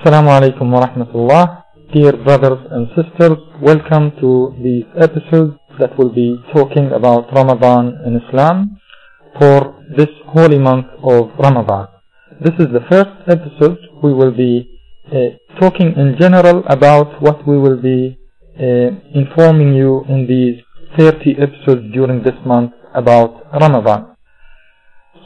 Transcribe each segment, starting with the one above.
Assalamu alaikum wa rahmatullah. Dear brothers and sisters, welcome to these episodes that will be talking about Ramadan in Islam for this holy month of Ramadan. This is the first episode. We will be uh, talking in general about what we will be uh, informing you in these 30 episodes during this month about Ramadan.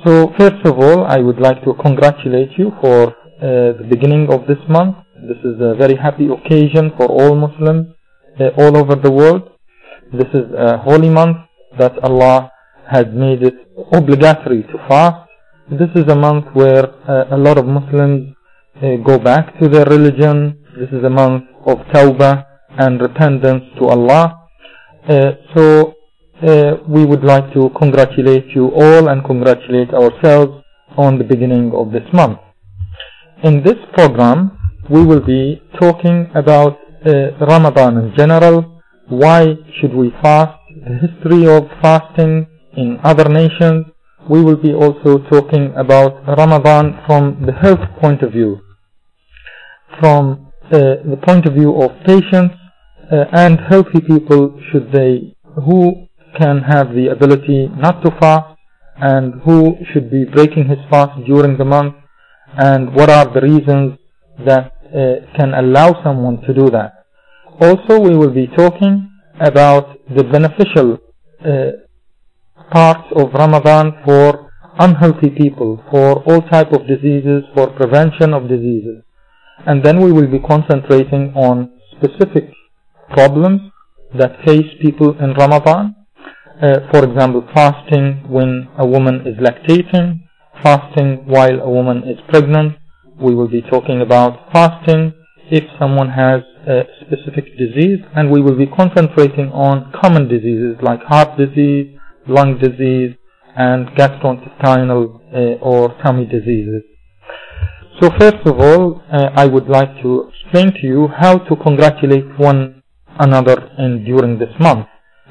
So first of all, I would like to congratulate you for uh, the beginning of this month. This is a very happy occasion for all Muslims uh, all over the world. This is a holy month that Allah has made it obligatory to fast. This is a month where uh, a lot of Muslims uh, go back to their religion. This is a month of tawbah and repentance to Allah. Uh, so we would like to congratulate you all and congratulate ourselves on the beginning of this month. In this program, we will be talking about uh, Ramadan in general, why should we fast, the history of fasting in other nations. We will be also talking about Ramadan from the health point of view, from uh, the point of view of patients uh, and healthy people should they who can have the ability not to fast and who should be breaking his fast during the month and what are the reasons that uh, can allow someone to do that. Also, we will be talking about the beneficial uh, parts of Ramadan for unhealthy people, for all type of diseases, for prevention of diseases. And then we will be concentrating on specific problems that face people in Ramadan. Uh, for example, fasting when a woman is lactating, fasting while a woman is pregnant. We will be talking about fasting if someone has a specific disease, and we will be concentrating on common diseases like heart disease, lung disease, and gastrointestinal uh, or tummy diseases. So first of all, uh, I would like to explain to you how to congratulate one another in during this month.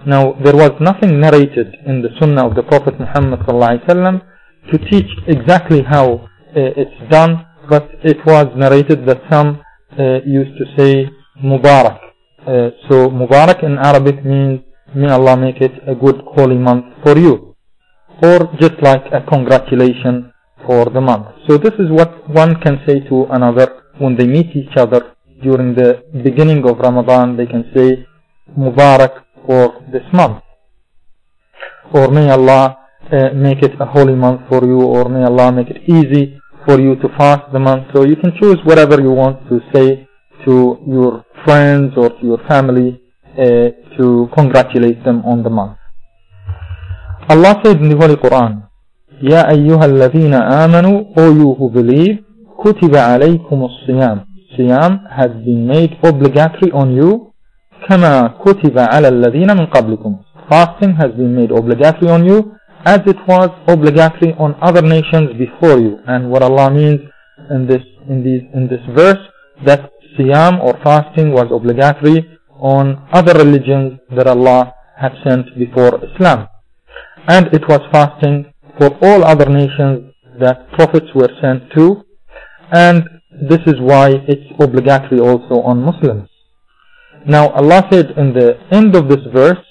Now, there was nothing narrated in the Sunnah of the Prophet Muhammad sallallahu to teach exactly how uh, it's done, but it was narrated that some uh, used to say Mubarak. Uh, so Mubarak in Arabic means may Allah make it a good holy month for you. Or just like a congratulation for the month. So this is what one can say to another when they meet each other during the beginning of Ramadan. They can say Mubarak for this month. Or may Allah uh, make it a holy month for you or may Allah make it easy for you to fast the month. So you can choose whatever you want to say to your friends or to your family uh, to congratulate them on the month. Allah said in the Holy Quran, يا أيها الذين آمنوا O you who believe كتب عليكم الصيام Siyam has been made obligatory on you كما كتب على الذين من قبلكم Fasting has been made obligatory on you as it was obligatory on other nations before you. And what Allah means in this in these in this verse that siyam or fasting was obligatory on other religions that Allah had sent before Islam. And it was fasting for all other nations that prophets were sent to. And this is why it's obligatory also on Muslims. Now Allah said in the end of this verse,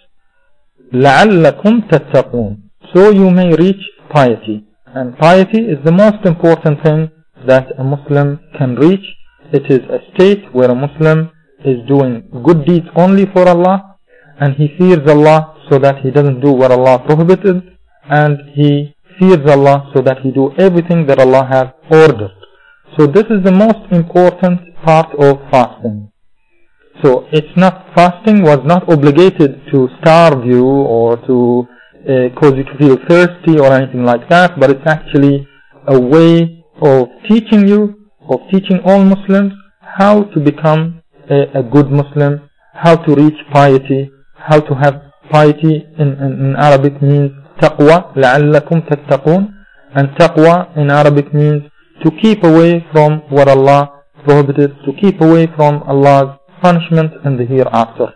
لَعَلَّكُمْ تَتَّقُونَ so you may reach piety. And piety is the most important thing that a Muslim can reach. It is a state where a Muslim is doing good deeds only for Allah and he fears Allah so that he doesn't do what Allah prohibited and he fears Allah so that he do everything that Allah has ordered. So this is the most important part of fasting. So it's not, fasting was not obligated to starve you or to uh, cause you to feel thirsty or anything like that, but it's actually a way of teaching you, of teaching all Muslims how to become a, a good Muslim, how to reach piety, how to have piety in, in, in Arabic means taqwa, لَعَلَّكُمْ تَتَّقُونَ and taqwa in Arabic means to keep away from what Allah prohibited, to keep away from Allah's punishment in the hereafter.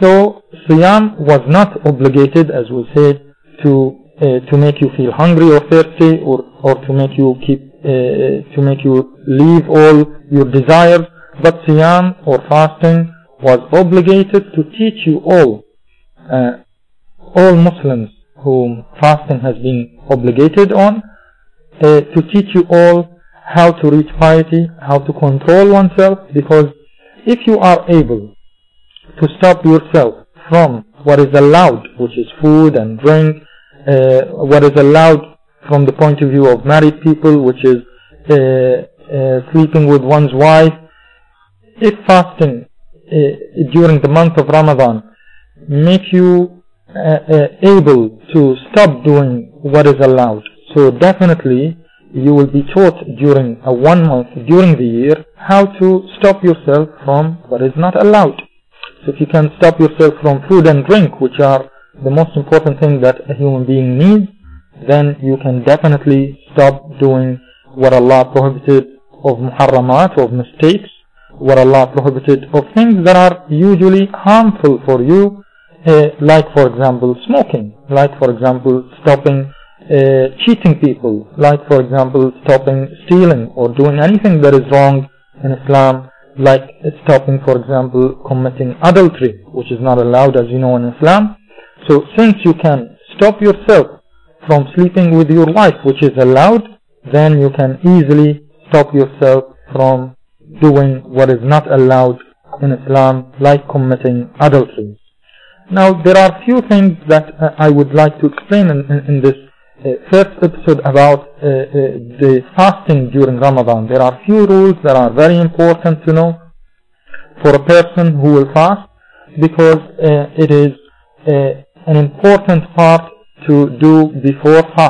So Siyam was not obligated, as we said, to uh, to make you feel hungry or thirsty, or or to make you keep to make you leave all your desires, but Siyam or fasting was obligated to teach you all, uh, all Muslims whom fasting has been obligated on, uh, to teach you all how to reach piety, how to control oneself, because if you are able to stop yourself from what is allowed, which is food and drink, uh, what is allowed from the point of view of married people, which is uh, uh, sleeping with one's wife, if fasting uh, during the month of Ramadan make you uh, able to stop doing what is allowed, so definitely you will be taught during a one month during the year how to stop yourself from what is not allowed. If you can stop yourself from food and drink, which are the most important thing that a human being needs, then you can definitely stop doing what Allah prohibited of muharramat, of mistakes, what Allah prohibited of things that are usually harmful for you, uh, like for example smoking, like for example stopping uh, cheating people, like for example stopping stealing or doing anything that is wrong in Islam, like stopping for example committing adultery, which is not allowed as you know in Islam. So since you can stop yourself from sleeping with your wife, which is allowed, then you can easily stop yourself from doing what is not allowed in Islam, like committing adultery. Now, there are few things that uh, I would like to explain in, in, in this first episode about uh, uh, the fasting during Ramadan. There are few rules that are very important to know for a person who will fast because it is an important part to do before fasting.